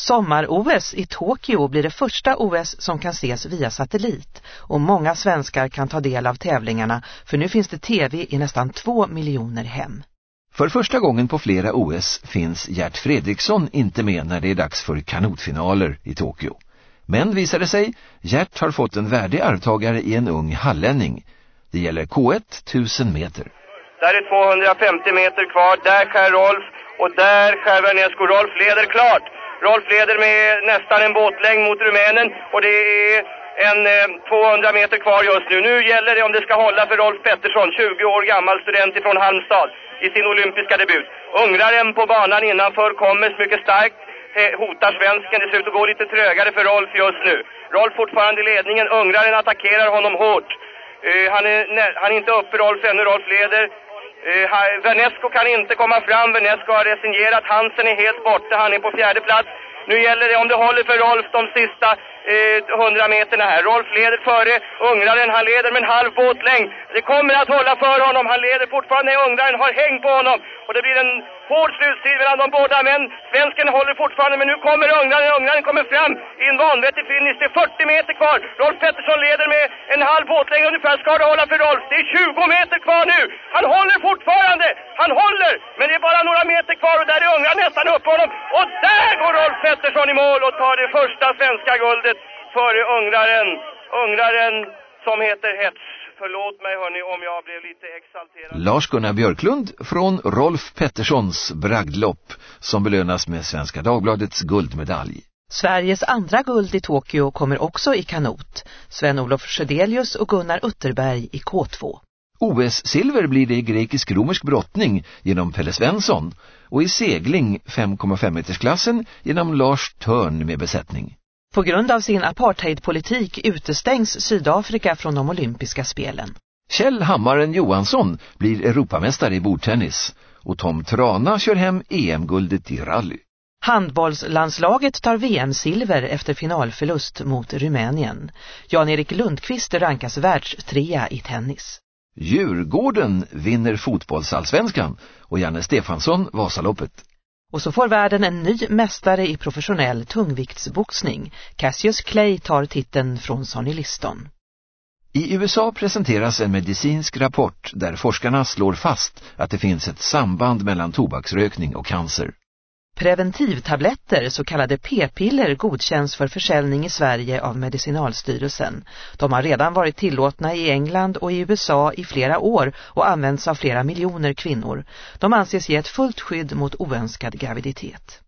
Sommar-OS i Tokyo blir det första OS som kan ses via satellit och många svenskar kan ta del av tävlingarna för nu finns det tv i nästan två miljoner hem. För första gången på flera OS finns Gert Fredriksson inte med när det är dags för kanotfinaler i Tokyo. Men visade sig, Gert har fått en värdig arvtagare i en ung hallänning. Det gäller K1 1000 meter. Där är 250 meter kvar, där skär Rolf och där skär Vernesco. Rolf leder klart. Rolf leder med nästan en båtlängd mot rumänen och det är en eh, 200 meter kvar just nu. Nu gäller det om det ska hålla för Rolf Pettersson, 20 år gammal student från Halmstad i sin olympiska debut. Ungraren på banan innanför kommer mycket starkt eh, hotar svensken. Det ser ut att gå lite trögare för Rolf just nu. Rolf fortfarande i ledningen. Ungraren attackerar honom hårt. Uh, han, är, han är inte uppe Rolf ännu. Rolf leder. Uh, kan inte komma fram. Vernesco har resignerat. Hansen är helt borta. Han är på fjärde plats. Nu gäller det om det håller för Rolf de sista eh, hundra eh, meterna här. Rolf leder före ungraren. Han leder med en halv båtlängd. Det kommer att hålla för honom. Han leder fortfarande. Ungraren har häng på honom. Och det blir en hård slutstrid mellan de båda. Men svensken håller fortfarande. Men nu kommer ungraren. Ungraren kommer fram i en vanvettig finish. Det är 40 meter kvar. Rolf Pettersson leder med en halv båtlängd ungefär. Ska det hålla för Rolf? Det är 20 meter kvar nu. Han håller fortfarande. Han håller. Bara några meter kvar och där är ungraren nästan uppe på honom. Och där går Rolf Pettersson i mål och tar det första svenska guldet före ungraren. Ungraren som heter Hets. Förlåt mig hörni om jag blev lite exalterad. Lars-Gunnar Björklund från Rolf Petterssons bragdlopp som belönas med Svenska Dagbladets guldmedalj. Sveriges andra guld i Tokyo kommer också i kanot. Sven-Olof Sjödelius och Gunnar Utterberg i K2. OS-silver blir det i grekisk-romersk brottning genom Pelle Svensson och i segling 5,5 metersklassen genom Lars Törn med besättning. På grund av sin apartheidpolitik utestängs Sydafrika från de olympiska spelen. Kjell Hammaren Johansson blir Europamästare i bordtennis och Tom Trana kör hem EM-guldet i rally. Handbollslandslaget tar VM-silver efter finalförlust mot Rumänien. Jan-Erik Lundqvist rankas världstrea i tennis. Djurgården vinner fotbollsallsvenskan och Janne Stefansson Vasaloppet. Och så får världen en ny mästare i professionell tungviktsboxning. Cassius Clay tar titeln från Sonny Liston. I USA presenteras en medicinsk rapport där forskarna slår fast att det finns ett samband mellan tobaksrökning och cancer. Preventivtabletter, så kallade p-piller, godkänns för försäljning i Sverige av Medicinalstyrelsen. De har redan varit tillåtna i England och i USA i flera år och används av flera miljoner kvinnor. De anses ge ett fullt skydd mot oönskad graviditet.